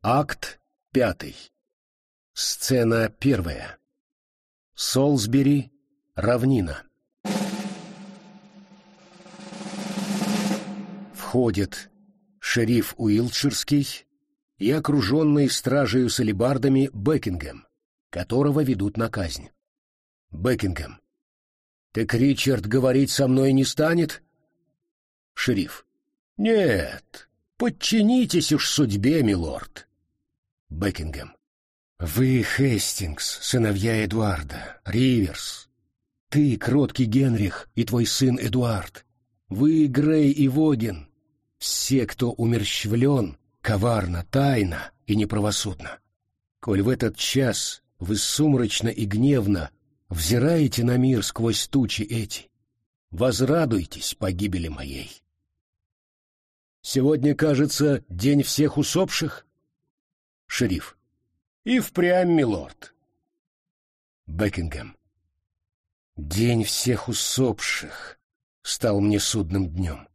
Акт пятый. Сцена первая. Солсбери, равнина. Входит шериф Уилтширский и окруженный стражею с алебардами Бекингем, которого ведут на казнь. Бекингем. «Так Ричард говорить со мной не станет?» Шериф. «Нет, подчинитесь уж судьбе, милорд». Бекингем. «Вы Хестингс, сыновья Эдуарда, Риверс. Ты, кроткий Генрих, и твой сын Эдуард. Вы, Грей и Воген. Все, кто умерщвлен, коварно, тайно и неправосудно. Коль в этот час вы сумрачно и гневно взираете на мир сквозь тучи эти, возрадуйтесь погибели моей. Сегодня, кажется, день всех усопших? Шериф. И впрямь, милорд. Бекингем. День всех усопших стал мне судным днем.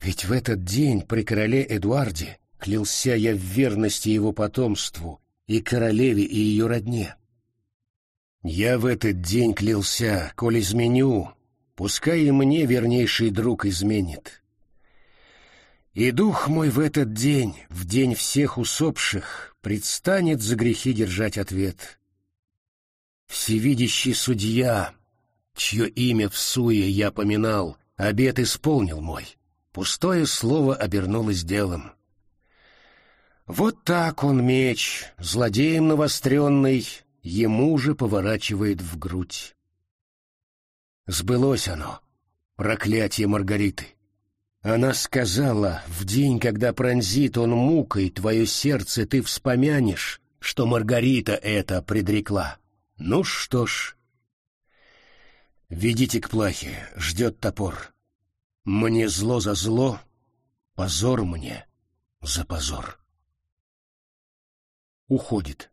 Ведь в этот день при короле Эдуарде клялся я в верности его потомству и королеве и ее родне. Я в этот день клялся, коль изменю, пускай и мне вернейший друг изменит. И дух мой в этот день, в день всех усопших, предстанет за грехи держать ответ. Всевидящий судья, чье имя в суе я поминал, обет исполнил мой. Пустое слово обернулось делом. Вот так он меч, злодеем навостренный, ему же поворачивает в грудь. Сбылось оно, проклятие Маргариты. Она сказала, в день, когда пронзит он мукой твое сердце, ты вспомянешь, что Маргарита это предрекла. Ну что ж, ведите к плахе, ждет топор. Мне зло за зло, позор мне за позор. Уходит.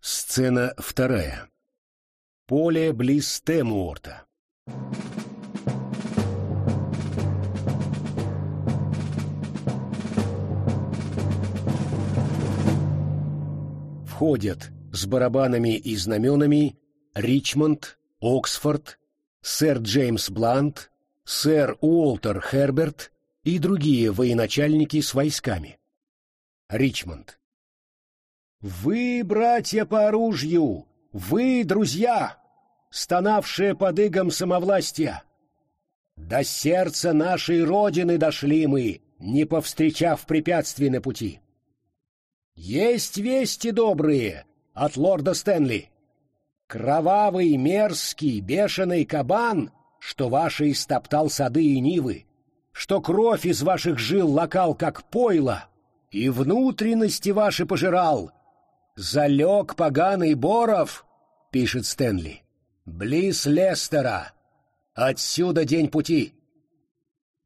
Сцена вторая. Поле близ Темуорта. Входят с барабанами и знаменами Ричмонд, Оксфорд, сэр Джеймс Блант, сэр Уолтер Херберт и другие военачальники с войсками. Ричмонд. «Вы, братья по оружию, вы, друзья, стонавшие под игом самовластия! До сердца нашей Родины дошли мы, не повстречав препятствий на пути. Есть вести добрые от лорда Стэнли. Кровавый, мерзкий, бешеный кабан, что ваши истоптал сады и нивы, что кровь из ваших жил локал, как пойло, и внутренности ваши пожирал. Залег поганый Боров, пишет Стэнли, близ Лестера. Отсюда день пути.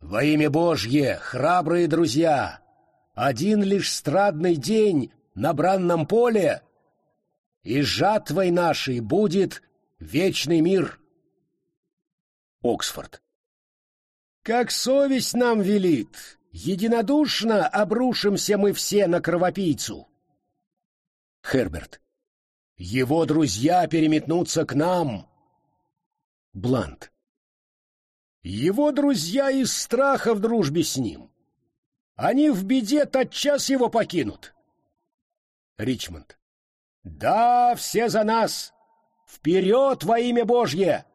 Во имя Божье, храбрые друзья, один лишь страдный день на бранном поле, и жатвой нашей будет вечный мир. Оксфорд. Как совесть нам велит, единодушно обрушимся мы все на кровопийцу. Херберт. Его друзья переметнутся к нам. Блант. Его друзья из страха в дружбе с ним. Они в беде тотчас его покинут. Ричмонд. Да, все за нас! Вперед во имя Божье!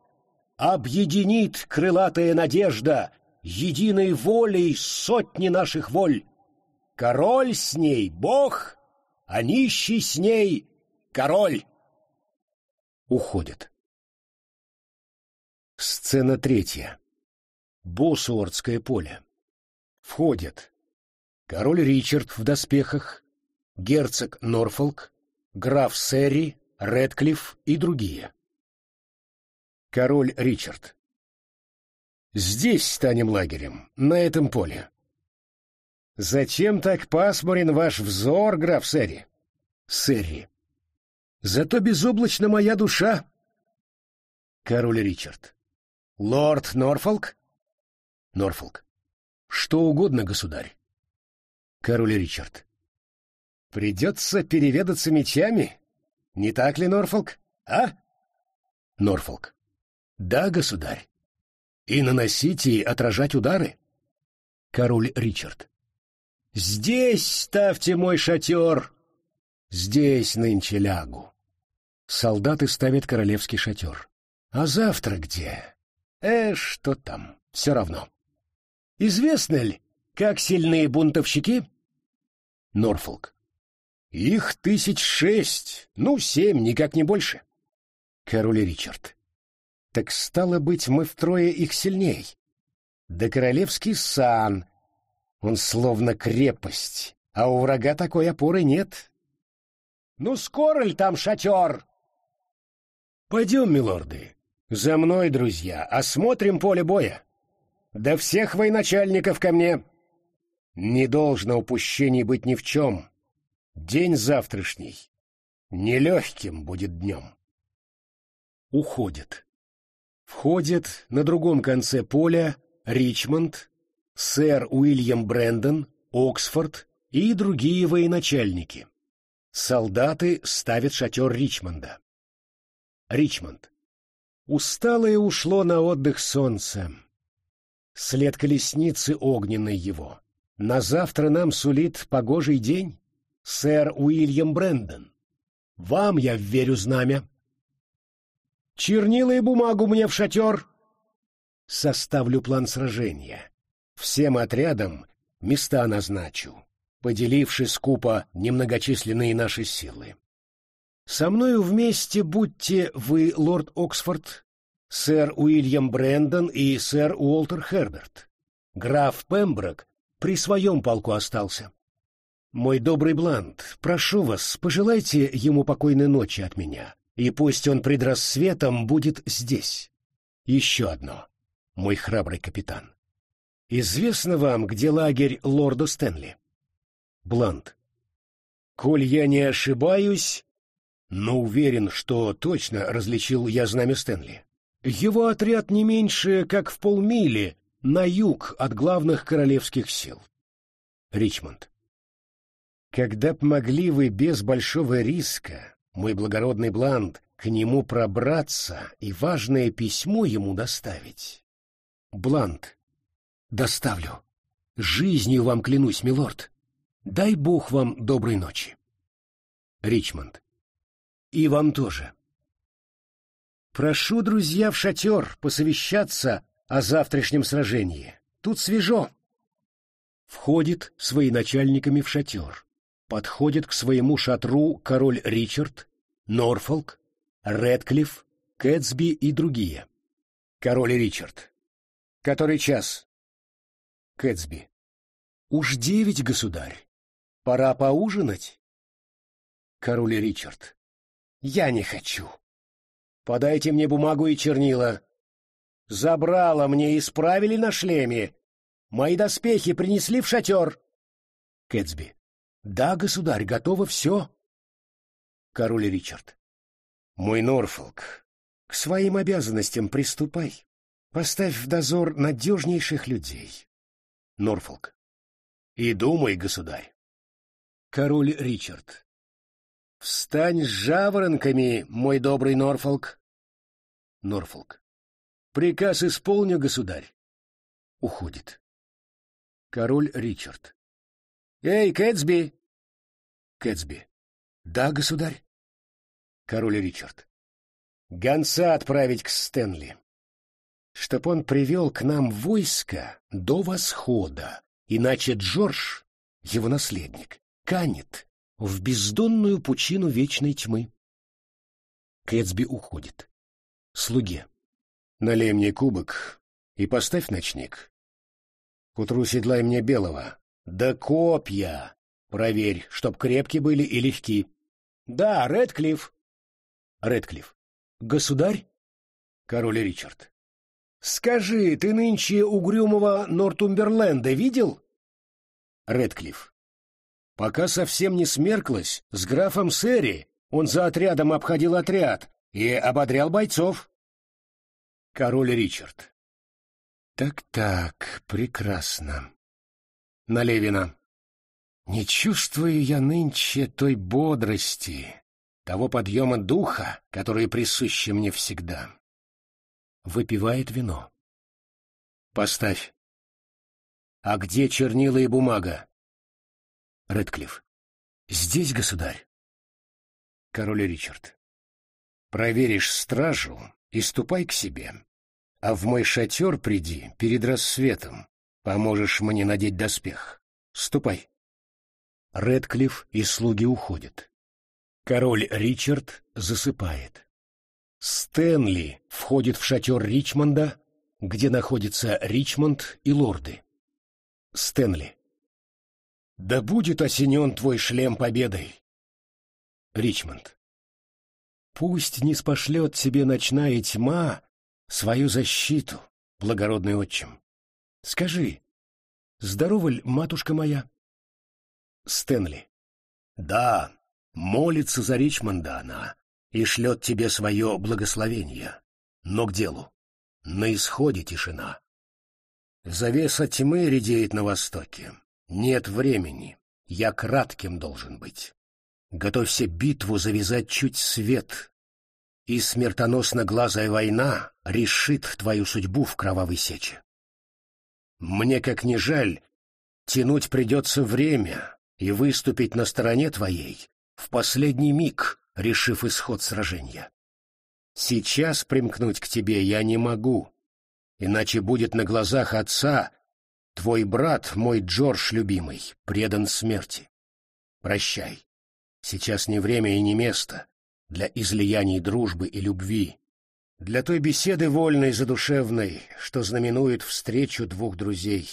Объединит крылатая надежда единой волей сотни наших воль. Король с ней — Бог, а нищий с ней — король. Уходит. Сцена третья. Босуортское поле. Входят король Ричард в доспехах, герцог Норфолк, граф Серри, Редклифф и другие. Король Ричард. Здесь станем лагерем, на этом поле. Зачем так пасмурен ваш взор, граф Серри? Серри. Зато безоблачна моя душа. Король Ричард. Лорд Норфолк? Норфолк. Что угодно, государь. Король Ричард. Придется переведаться мечами? Не так ли, Норфолк? А? Норфолк. Да, государь. И наносить и отражать удары? Король Ричард. Здесь ставьте мой шатер. Здесь нынче лягу. Солдаты ставят королевский шатер. А завтра где? Э, что там? Все равно. Известно ли, как сильные бунтовщики? Норфолк. Их тысяч шесть, ну, семь, никак не больше. Король Ричард. Так стало быть, мы втрое их сильней. Да королевский сан, он словно крепость, а у врага такой опоры нет. Ну, скоро ли там шатер? Пойдем, милорды, за мной, друзья, осмотрим поле боя. Да всех военачальников ко мне. Не должно упущений быть ни в чем. День завтрашний нелегким будет днем. Уходит. Входит на другом конце поля Ричмонд, сэр Уильям Брэндон, Оксфорд и другие военачальники. Солдаты ставят шатер Ричмонда. Ричмонд. Усталое ушло на отдых солнце. След колесницы огненной его. На завтра нам сулит погожий день, сэр Уильям Брэндон. Вам я верю знамя. Чернила и бумагу мне в шатер. Составлю план сражения. Всем отрядам места назначу, поделивши скупо немногочисленные наши силы. Со мною вместе будьте вы, лорд Оксфорд, сэр Уильям Брэндон и сэр Уолтер Херберт. Граф Пемброк при своем полку остался. Мой добрый Блант, прошу вас, пожелайте ему покойной ночи от меня, и пусть он пред рассветом будет здесь. Еще одно, мой храбрый капитан. Известно вам, где лагерь лорда Стэнли? Блант. Коль я не ошибаюсь, но уверен, что точно различил я знамя Стэнли. Его отряд не меньше, как в полмили на юг от главных королевских сил. Ричмонд. Когда б могли вы без большого риска, мой благородный Бланд, к нему пробраться и важное письмо ему доставить? Бланд. Доставлю. Жизнью вам клянусь, милорд. Дай бог вам доброй ночи. Ричмонд. И вам тоже. Прошу, друзья, в шатер посовещаться о завтрашнем сражении. Тут свежо. Входит с военачальниками в шатер. Подходит к своему шатру король Ричард, Норфолк, Редклифф, Кэтсби и другие. Король Ричард. Который час? Кэтсби. Уж девять, государь. Пора поужинать. Король Ричард. Я не хочу. Подайте мне бумагу и чернила. Забрало мне исправили на шлеме. Мои доспехи принесли в шатер. Кэтсби. Да, государь, готово все. Король Ричард. Мой Норфолк, к своим обязанностям приступай. Поставь в дозор надежнейших людей. Норфолк. И думай, государь. Король Ричард. Встань с жаворонками, мой добрый Норфолк. Норфолк. Приказ исполню, государь. Уходит. Король Ричард. Эй, Кэтсби! Кэтсби. Да, государь. Король Ричард. Гонца отправить к Стэнли. Чтоб он привел к нам войско до восхода, иначе Джордж, его наследник, канет в бездонную пучину вечной тьмы. Кэтсби уходит. Слуге. Налей мне кубок и поставь ночник. К утру седлай мне белого. Да копья! Проверь, чтоб крепкие были и легки. Да, Редклифф. Редклифф. Государь? Король Ричард. Скажи, ты нынче угрюмого Нортумберленда видел? Редклифф. Пока совсем не смерклась, с графом Сэри он за отрядом обходил отряд и ободрял бойцов. Король Ричард. Так-так, прекрасно. На Левина. Не чувствую я нынче той бодрости, того подъема духа, который присущи мне всегда. Выпивает вино. Поставь. А где чернила и бумага? Редклифф. Здесь, государь. Король Ричард. Проверишь стражу и ступай к себе. А в мой шатер приди перед рассветом. Поможешь мне надеть доспех. Ступай. Редклифф и слуги уходят. Король Ричард засыпает. Стэнли входит в шатер Ричмонда, где находятся Ричмонд и лорды. Стэнли. Да будет осенен твой шлем победой. Ричмонд. Пусть не спошлет себе ночная тьма свою защиту, благородный отчим. Скажи, здорова ли матушка моя? Стэнли. Да, молится за Ричмонда она и шлет тебе свое благословение. Но к делу. На исходе тишина. Завеса тьмы редеет на востоке. Нет времени. Я кратким должен быть. Готовься битву завязать чуть свет. И смертоносно глазая война решит твою судьбу в кровавой сече. Мне, как ни жаль, тянуть придется время, и выступить на стороне твоей в последний миг, решив исход сражения. Сейчас примкнуть к тебе я не могу, иначе будет на глазах отца твой брат, мой Джордж любимый, предан смерти. Прощай. Сейчас не время и не место для излияний дружбы и любви, для той беседы вольной и задушевной, что знаменует встречу двух друзей.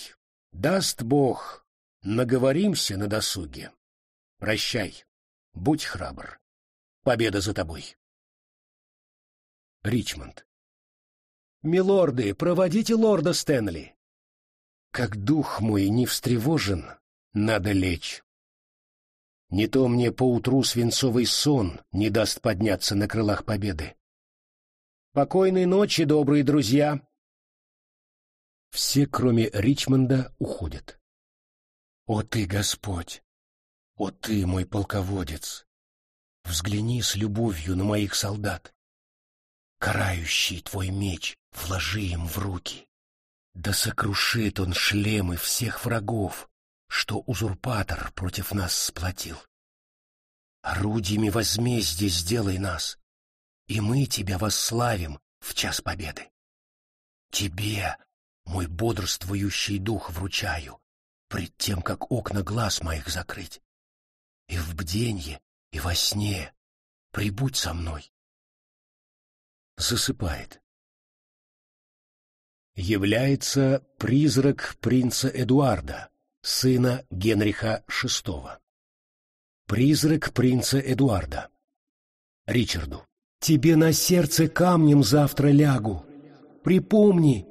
Даст Бог, Наговоримся на досуге. Прощай. Будь храбр. Победа за тобой. Ричмонд. Милорды, проводите лорда Стэнли. Как дух мой не встревожен, надо лечь. Не то мне поутру свинцовый сон не даст подняться на крылах победы. Покойной ночи, добрые друзья. Все, кроме Ричмонда, уходят. О ты, Господь! О ты, мой полководец! Взгляни с любовью на моих солдат. Карающий твой меч вложи им в руки. Да сокрушит он шлемы всех врагов, что узурпатор против нас сплотил. Орудиями возмездия сделай нас, и мы тебя восславим в час победы. Тебе, мой бодрствующий дух, вручаю, пред тем, как окна глаз моих закрыть. И в бденье, и во сне прибудь со мной. Засыпает. Является призрак принца Эдуарда, сына Генриха VI. Призрак принца Эдуарда. Ричарду. Тебе на сердце камнем завтра лягу. Припомни,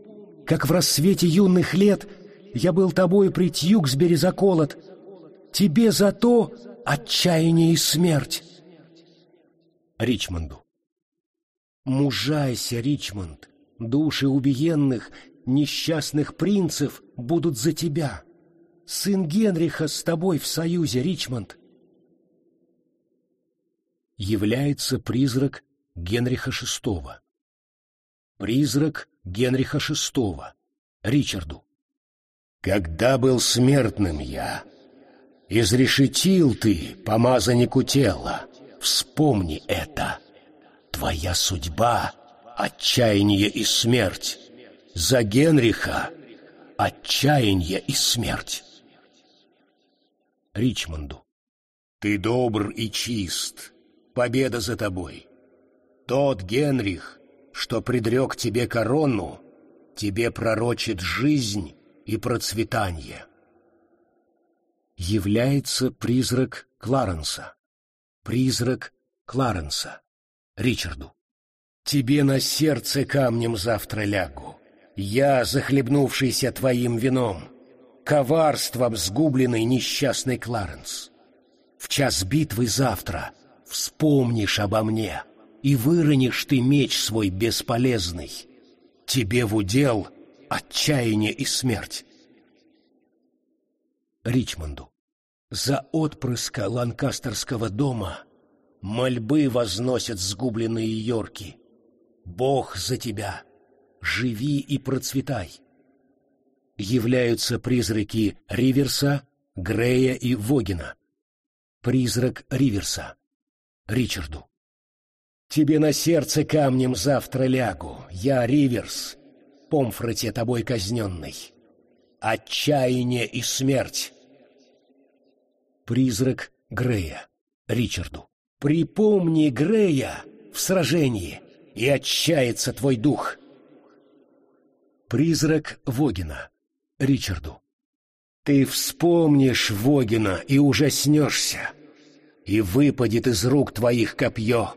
как в рассвете юных лет — я был тобой при Тьюксбери заколот. Тебе за то отчаяние и смерть. Ричмонду. Мужайся, Ричмонд, души убиенных, несчастных принцев будут за тебя. Сын Генриха с тобой в союзе, Ричмонд. Является призрак Генриха VI. Призрак Генриха VI. Ричарду. Когда был смертным я, изрешетил ты помазаннику тела, вспомни это. Твоя судьба — отчаяние и смерть. За Генриха — отчаяние и смерть. Ричмонду. Ты добр и чист, победа за тобой. Тот Генрих, что предрек тебе корону, тебе пророчит жизнь и процветание. Является призрак Кларенса. Призрак Кларенса. Ричарду. Тебе на сердце камнем завтра лягу. Я, захлебнувшийся твоим вином, коварством сгубленный несчастный Кларенс. В час битвы завтра вспомнишь обо мне, и выронишь ты меч свой бесполезный. Тебе в удел отчаяние и смерть. Ричмонду. За отпрыска ланкастерского дома мольбы возносят сгубленные Йорки. Бог за тебя, живи и процветай. Являются призраки Риверса, Грея и Вогина. Призрак Риверса. Ричарду. Тебе на сердце камнем завтра лягу, я Риверс, Помфрате тобой казненный. Отчаяние и смерть. Призрак Грея. Ричарду. Припомни Грея в сражении, и отчается твой дух. Призрак Вогина. Ричарду. Ты вспомнишь Вогина и ужаснешься, и выпадет из рук твоих копье,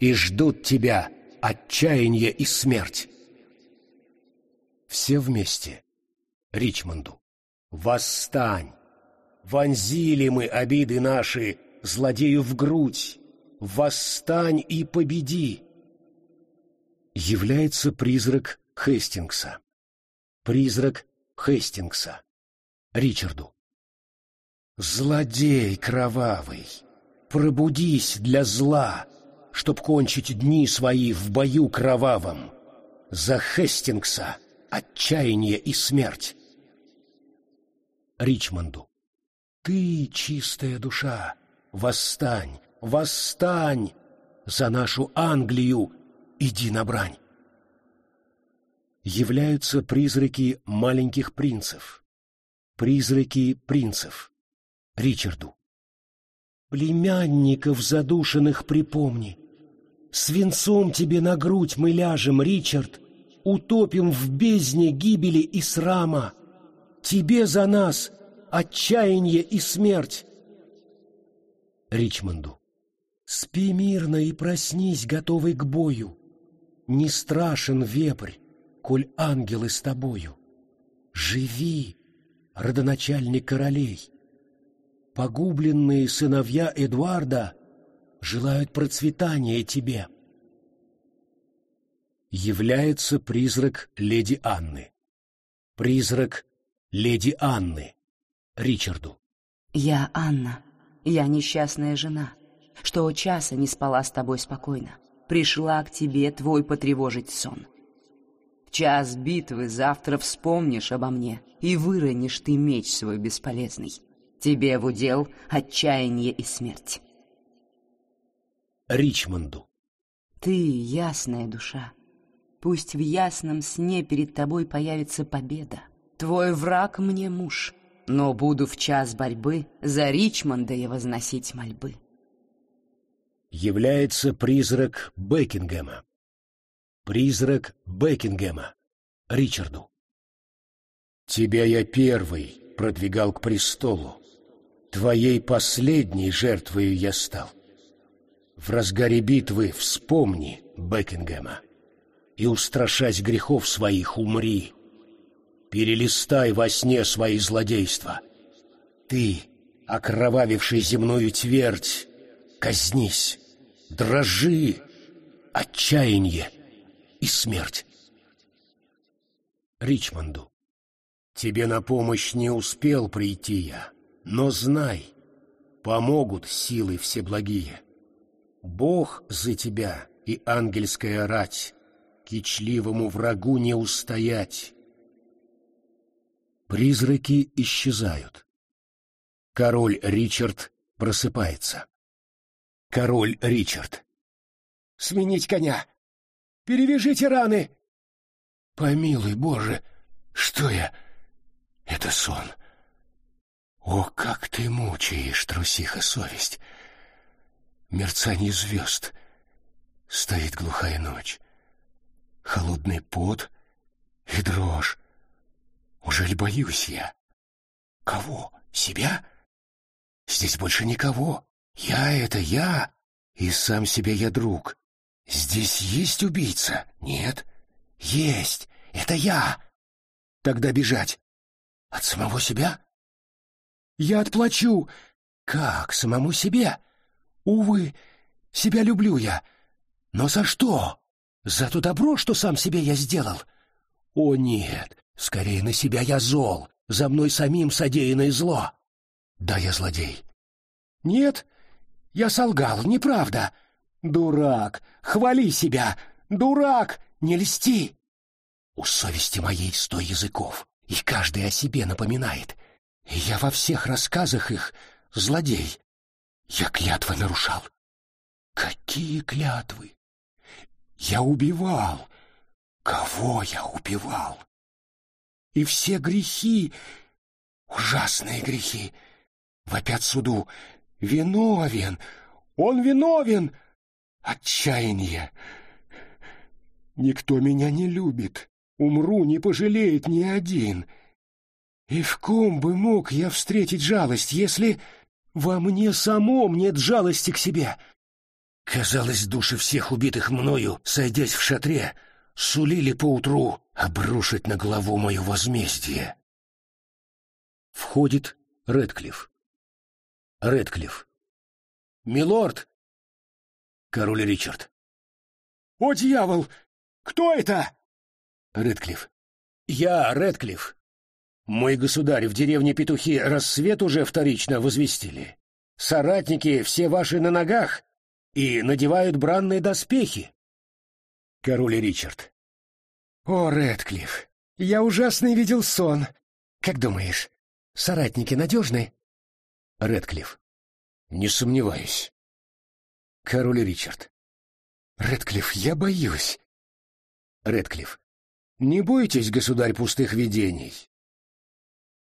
и ждут тебя отчаяние и смерть. Все вместе. Ричмонду. Восстань! Вонзили мы обиды наши злодею в грудь. Восстань и победи! Является призрак Хестингса. Призрак Хестингса. Ричарду. Злодей кровавый, пробудись для зла, чтоб кончить дни свои в бою кровавом. За Хестингса отчаяние и смерть. Ричмонду. Ты, чистая душа, восстань, восстань! За нашу Англию иди на брань. Являются призраки маленьких принцев. Призраки принцев. Ричарду. Племянников задушенных припомни. Свинцом тебе на грудь мы ляжем, Ричард, утопим в бездне гибели и срама. Тебе за нас отчаяние и смерть. Ричмонду. Спи мирно и проснись, готовый к бою. Не страшен вепрь, коль ангелы с тобою. Живи, родоначальник королей. Погубленные сыновья Эдуарда желают процветания тебе является призрак леди Анны. Призрак леди Анны. Ричарду. Я Анна. Я несчастная жена, что часа не спала с тобой спокойно. Пришла к тебе твой потревожить сон. В час битвы завтра вспомнишь обо мне и выронишь ты меч свой бесполезный. Тебе в удел отчаяние и смерть. Ричмонду. Ты ясная душа, Пусть в ясном сне перед тобой появится победа. Твой враг мне муж, но буду в час борьбы за Ричмонда я возносить мольбы. Является призрак Бекингема. Призрак Бекингема. Ричарду. Тебя я первый продвигал к престолу. Твоей последней жертвою я стал. В разгаре битвы вспомни Бекингема и, устрашась грехов своих, умри. Перелистай во сне свои злодейства. Ты, окровавивший земную твердь, казнись, дрожи, отчаяние и смерть. Ричмонду, тебе на помощь не успел прийти я, но знай, помогут силы всеблагие. Бог за тебя и ангельская рать кичливому врагу не устоять. Призраки исчезают. Король Ричард просыпается. Король Ричард. «Сменить коня! Перевяжите раны!» «Помилуй, Боже! Что я? Это сон!» О, как ты мучаешь, трусиха, совесть! Мерцание звезд. Стоит глухая ночь холодный пот и дрожь. Ужель боюсь я? Кого? Себя? Здесь больше никого. Я — это я, и сам себе я друг. Здесь есть убийца? Нет. Есть. Это я. Тогда бежать. От самого себя? Я отплачу. Как самому себе? Увы, себя люблю я. Но за что? За то добро, что сам себе я сделал? О нет, скорее на себя я зол, за мной самим содеянное зло. Да, я злодей. Нет, я солгал, неправда. Дурак, хвали себя. Дурак, не льсти. У совести моей сто языков, и каждый о себе напоминает. Я во всех рассказах их злодей. Я клятвы нарушал. Какие клятвы? Я убивал. Кого я убивал? И все грехи, ужасные грехи, вопят суду. Виновен, он виновен. Отчаяние. Никто меня не любит. Умру, не пожалеет ни один. И в ком бы мог я встретить жалость, если во мне самом нет жалости к себе? Казалось, души всех убитых мною, сойдясь в шатре, сулили поутру обрушить на голову мое возмездие. Входит Редклифф. Редклифф. «Милорд!» Король Ричард. «О, дьявол! Кто это?» Редклифф. «Я, Редклифф. Мой государь, в деревне Петухи рассвет уже вторично возвестили. Соратники все ваши на ногах и надевают бранные доспехи». Король Ричард. «О, Редклифф, я ужасный видел сон. Как думаешь, соратники надежны?» Редклифф. «Не сомневаюсь». Король Ричард. «Редклифф, я боюсь». Редклифф. «Не бойтесь, государь, пустых видений».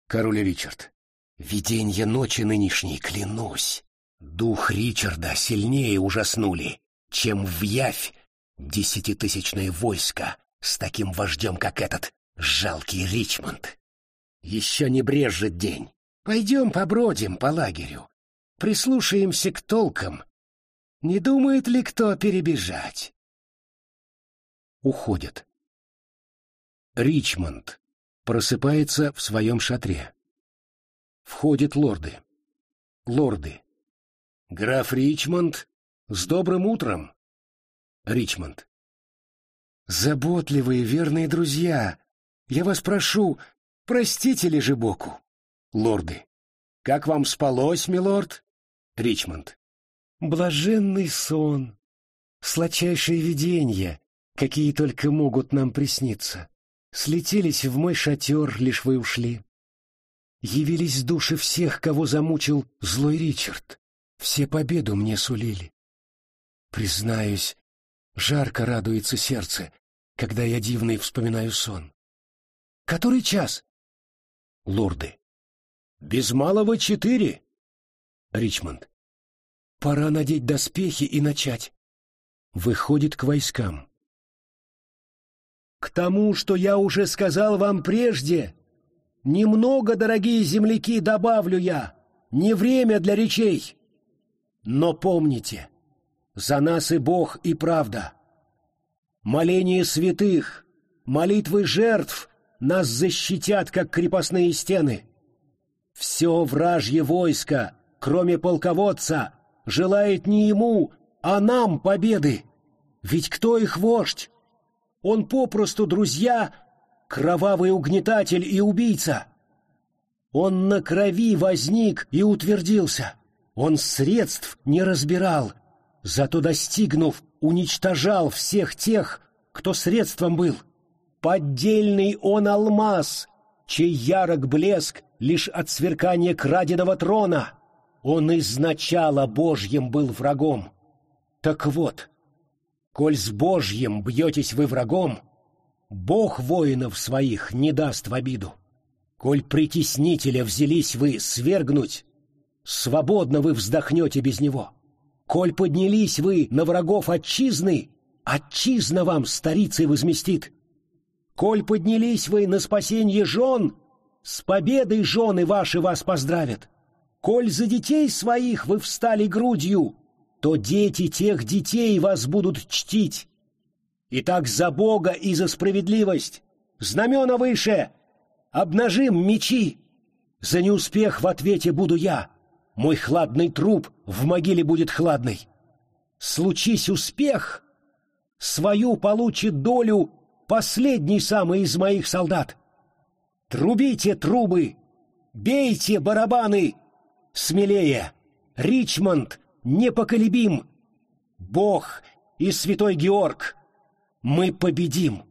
Король Ричард. «Виденье ночи нынешней, клянусь. Дух Ричарда сильнее ужаснули, чем в явь десятитысячное войско с таким вождем, как этот жалкий Ричмонд. Еще не брежет день. Пойдем побродим по лагерю, прислушаемся к толкам. Не думает ли кто перебежать? Уходят. Ричмонд просыпается в своем шатре. Входят лорды. Лорды. Граф Ричмонд, с добрым утром. Ричмонд. Заботливые, верные друзья, я вас прошу, простите ли же Боку? Лорды. Как вам спалось, милорд? Ричмонд. Блаженный сон, сладчайшие видения, какие только могут нам присниться. Слетелись в мой шатер, лишь вы ушли. Явились души всех, кого замучил злой Ричард. Все победу мне сулили. Признаюсь, жарко радуется сердце, когда я дивный вспоминаю сон. Который час? Лорды. Без малого четыре. Ричмонд. Пора надеть доспехи и начать. Выходит к войскам. К тому, что я уже сказал вам прежде, немного, дорогие земляки, добавлю я, не время для речей. Но помните, за нас и Бог, и правда. Моление святых, молитвы жертв нас защитят, как крепостные стены. Все вражье войско, кроме полководца, желает не ему, а нам победы. Ведь кто их вождь? Он попросту, друзья, кровавый угнетатель и убийца. Он на крови возник и утвердился. Он средств не разбирал, зато достигнув, уничтожал всех тех, кто средством был. Поддельный он алмаз, чей ярок блеск лишь от сверкания краденого трона. Он изначало Божьим был врагом. Так вот, Коль с Божьим бьетесь вы врагом, Бог воинов своих не даст в обиду. Коль притеснителя взялись вы свергнуть, свободно вы вздохнете без него. Коль поднялись вы на врагов отчизны, отчизна вам старицей возместит. Коль поднялись вы на спасение жен, с победой жены ваши вас поздравят. Коль за детей своих вы встали грудью, то дети тех детей вас будут чтить. Итак, за Бога и за справедливость, знамена выше, обнажим мечи. За неуспех в ответе буду я, мой хладный труп в могиле будет хладный. Случись успех, свою получит долю последний самый из моих солдат. Трубите трубы, бейте барабаны, Смелее! Ричмонд непоколебим! Бог и святой Георг! Мы победим!»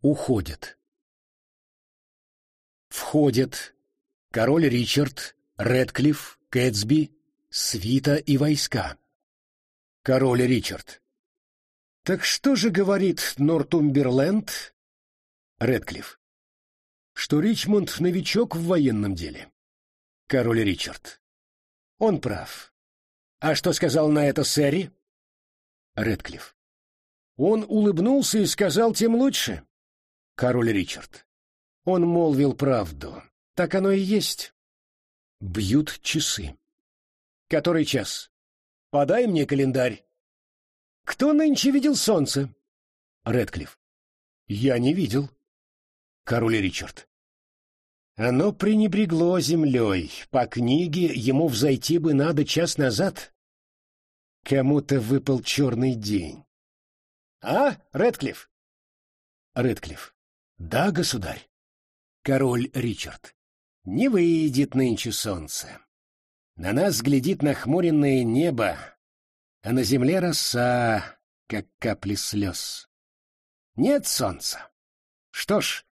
Уходит. Входят король Ричард, Редклифф, Кэтсби, свита и войска. Король Ричард. Так что же говорит Нортумберленд? Редклифф. Что Ричмонд новичок в военном деле. Король Ричард. Он прав. А что сказал на это Сэри? Редклифф. Он улыбнулся и сказал, тем лучше. Король Ричард. Он молвил правду. Так оно и есть. Бьют часы. Который час? Подай мне календарь. Кто нынче видел солнце? Редклифф. Я не видел. Король Ричард. Оно пренебрегло землей. По книге ему взойти бы надо час назад. Кому-то выпал черный день. А, Редклифф? Редклифф. Да, государь. Король Ричард. Не выйдет нынче солнце. На нас глядит нахмуренное небо, а на земле роса, как капли слез. Нет солнца. Что ж,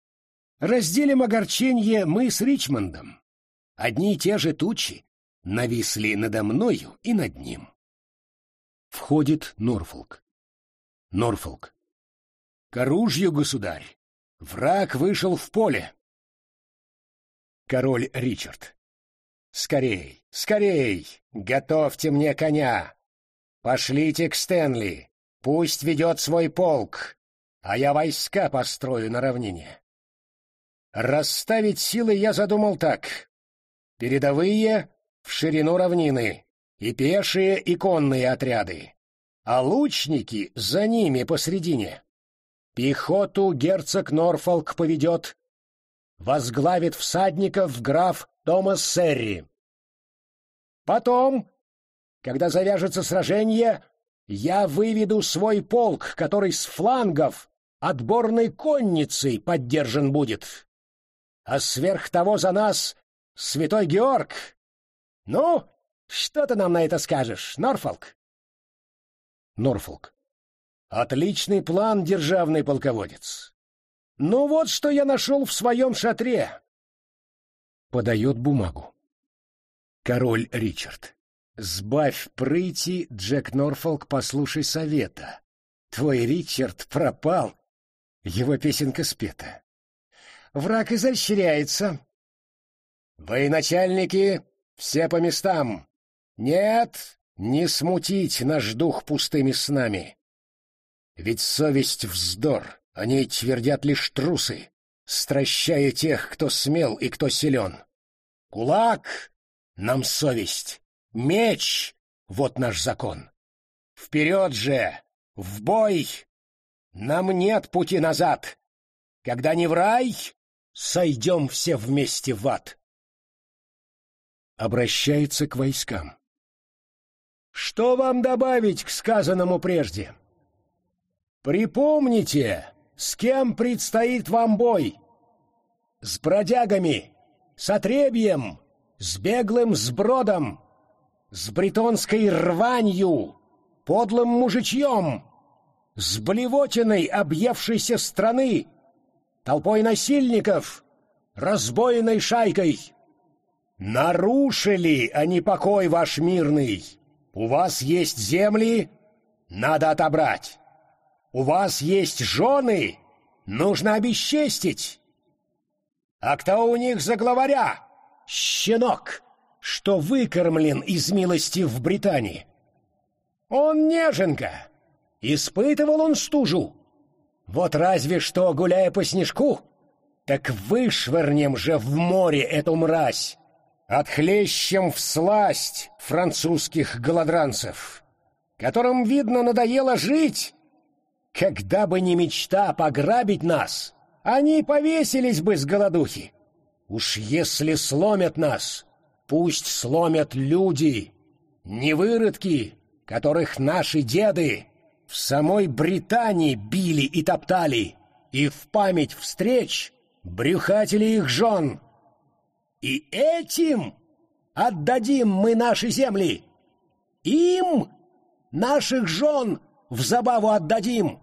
разделим огорченье мы с Ричмондом. Одни и те же тучи нависли надо мною и над ним. Входит Норфолк. Норфолк. К оружию, государь. Враг вышел в поле. Король Ричард. Скорей, скорей, готовьте мне коня. Пошлите к Стэнли, пусть ведет свой полк, а я войска построю на равнине. Расставить силы я задумал так. Передовые в ширину равнины, и пешие, и конные отряды, а лучники за ними посредине. Пехоту герцог Норфолк поведет возглавит всадников граф Томас Серри. Потом, когда завяжется сражение, я выведу свой полк, который с флангов отборной конницей поддержан будет. А сверх того за нас святой Георг. Ну, что ты нам на это скажешь, Норфолк? Норфолк. Отличный план, державный полководец. Ну вот что я нашел в своем шатре. Подает бумагу. Король Ричард. Сбавь прыти, Джек Норфолк, послушай совета. Твой Ричард пропал. Его песенка спета. Враг изощряется. Военачальники, все по местам. Нет, не смутить наш дух пустыми снами. Ведь совесть вздор. О ней твердят лишь трусы, стращая тех, кто смел и кто силен. Кулак — нам совесть, меч — вот наш закон. Вперед же, в бой! Нам нет пути назад. Когда не в рай, сойдем все вместе в ад. Обращается к войскам. Что вам добавить к сказанному прежде? Припомните, с кем предстоит вам бой? С бродягами, с отребьем, с беглым сбродом, с бретонской рванью, подлым мужичьем, с блевотиной объевшейся страны, толпой насильников, разбойной шайкой. Нарушили они покой ваш мирный. У вас есть земли, надо отобрать. У вас есть жены, нужно обесчестить. А кто у них за главаря? Щенок, что выкормлен из милости в Британии. Он неженка. Испытывал он стужу. Вот разве что, гуляя по снежку, так вышвырнем же в море эту мразь, отхлещем в сласть французских голодранцев, которым, видно, надоело жить, когда бы не мечта пограбить нас, они повесились бы с голодухи. Уж если сломят нас, пусть сломят люди, не выродки, которых наши деды в самой Британии били и топтали, и в память встреч брюхатели их жен. И этим отдадим мы наши земли. Им наших жен в забаву отдадим.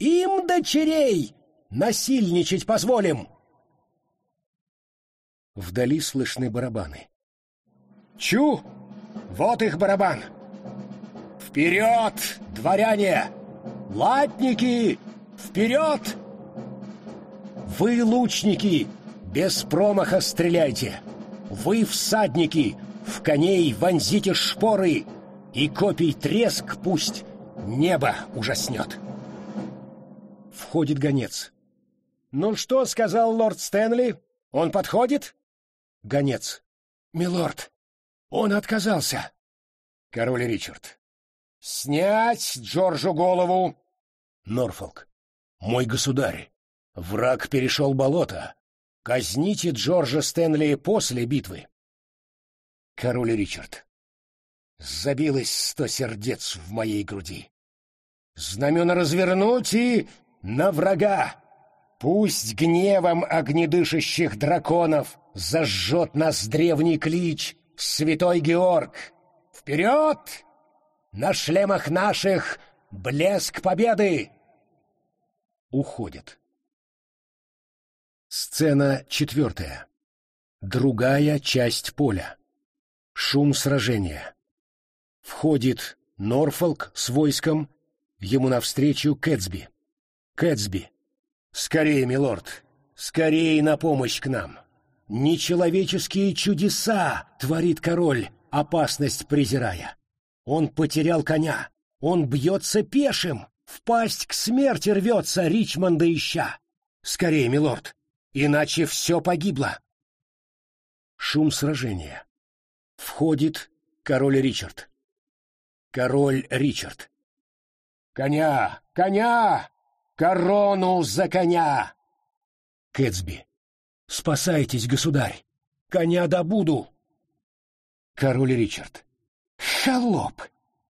Им дочерей насильничать позволим. Вдали слышны барабаны. Чу! Вот их барабан! Вперед, дворяне! Латники! Вперед! Вы, лучники, без промаха стреляйте! Вы, всадники, в коней вонзите шпоры, и копий треск пусть небо ужаснет. Входит гонец. «Ну что?» — сказал лорд Стэнли. «Он подходит?» Гонец. «Милорд, он отказался». Король Ричард. «Снять Джорджу голову!» Норфолк. «Мой государь, враг перешел болото. Казните Джорджа Стэнли после битвы». Король Ричард. Забилось сто сердец в моей груди. Знамена развернуть и на врага! Пусть гневом огнедышащих драконов зажжет нас древний клич «Святой Георг!» Вперед! На шлемах наших блеск победы! Уходит. Сцена четвертая. Другая часть поля. Шум сражения. Входит Норфолк с войском, ему навстречу Кэтсби. Кэтсби. «Скорее, милорд, скорее на помощь к нам! Нечеловеческие чудеса творит король, опасность презирая. Он потерял коня, он бьется пешим, в пасть к смерти рвется Ричмонда ища. Скорее, милорд, иначе все погибло!» Шум сражения. Входит король Ричард. Король Ричард. «Коня! Коня! Корону за коня!» Кэтсби. «Спасайтесь, государь! Коня добуду!» Король Ричард. «Холоп!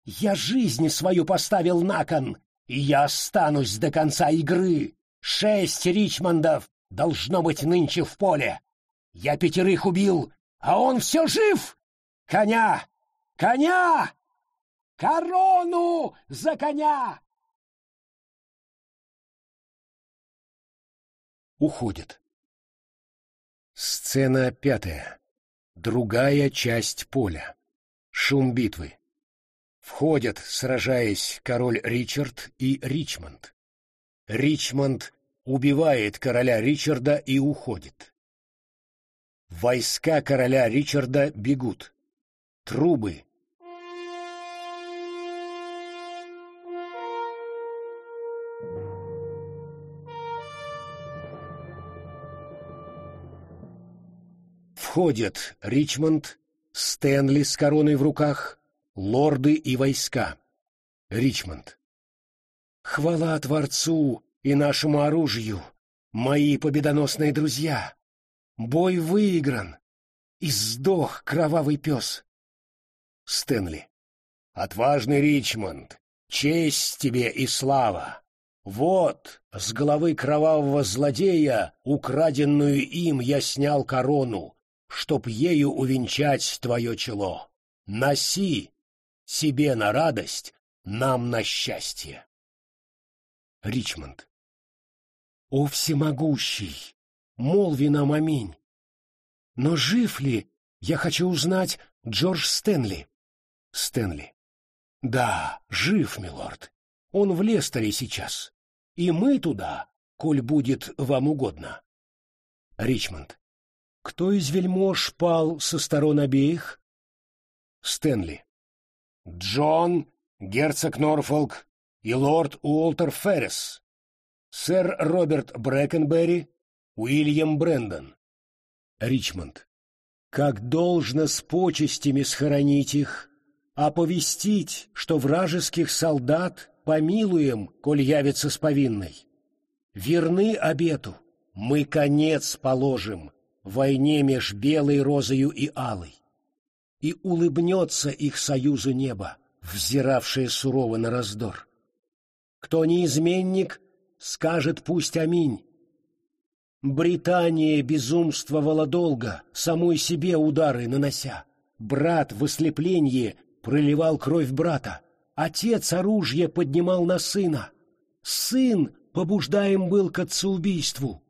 Я жизнь свою поставил на кон, и я останусь до конца игры! Шесть Ричмондов должно быть нынче в поле! Я пятерых убил, а он все жив! Коня! Коня! Корону за коня!» Уходит. Сцена пятая. Другая часть поля. Шум битвы. Входят, сражаясь, король Ричард и Ричмонд. Ричмонд убивает короля Ричарда и уходит. Войска короля Ричарда бегут. Трубы, Входят Ричмонд, Стэнли с короной в руках, лорды и войска. Ричмонд. Хвала Творцу и нашему оружию, мои победоносные друзья. Бой выигран, и сдох кровавый пес. Стэнли. Отважный Ричмонд, честь тебе и слава. Вот, с головы кровавого злодея, украденную им, я снял корону, чтоб ею увенчать твое чело. Носи себе на радость, нам на счастье. Ричмонд. О всемогущий, молви нам аминь. Но жив ли, я хочу узнать, Джордж Стэнли? Стэнли. Да, жив, милорд. Он в Лестере сейчас. И мы туда, коль будет вам угодно. Ричмонд. Кто из вельмож пал со сторон обеих? Стэнли. Джон, герцог Норфолк и лорд Уолтер Феррис, сэр Роберт Брэкенберри, Уильям Брэндон. Ричмонд. Как должно с почестями схоронить их, оповестить, что вражеских солдат помилуем, коль явится с повинной. Верны обету, мы конец положим, войне меж белой розою и алой. И улыбнется их союзу небо, взиравшее сурово на раздор. Кто не изменник, скажет пусть аминь. Британия безумствовала долго, самой себе удары нанося. Брат в ослеплении проливал кровь брата. Отец оружие поднимал на сына. Сын побуждаем был к отцеубийству.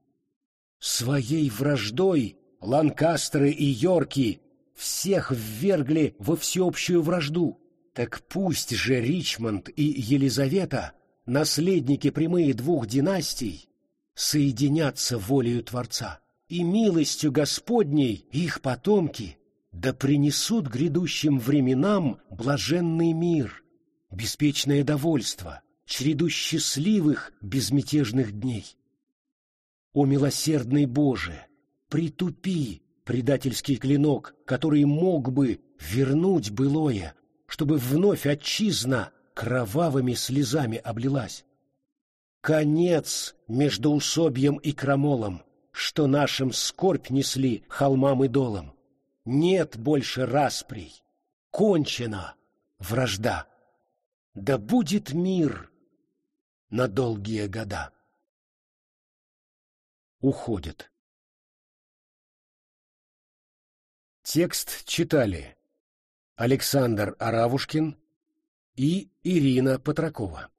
Своей враждой Ланкастеры и Йорки всех ввергли во всеобщую вражду. Так пусть же Ричмонд и Елизавета, наследники прямые двух династий, соединятся волею Творца, и милостью Господней их потомки да принесут грядущим временам блаженный мир, беспечное довольство, череду счастливых безмятежных дней. О милосердный Боже, притупи предательский клинок, который мог бы вернуть былое, чтобы вновь отчизна кровавыми слезами облилась. Конец между усобьем и крамолом, что нашим скорбь несли холмам и долам. Нет больше расприй, кончена вражда. Да будет мир на долгие года. Уходит. Текст читали Александр Аравушкин и Ирина Патракова.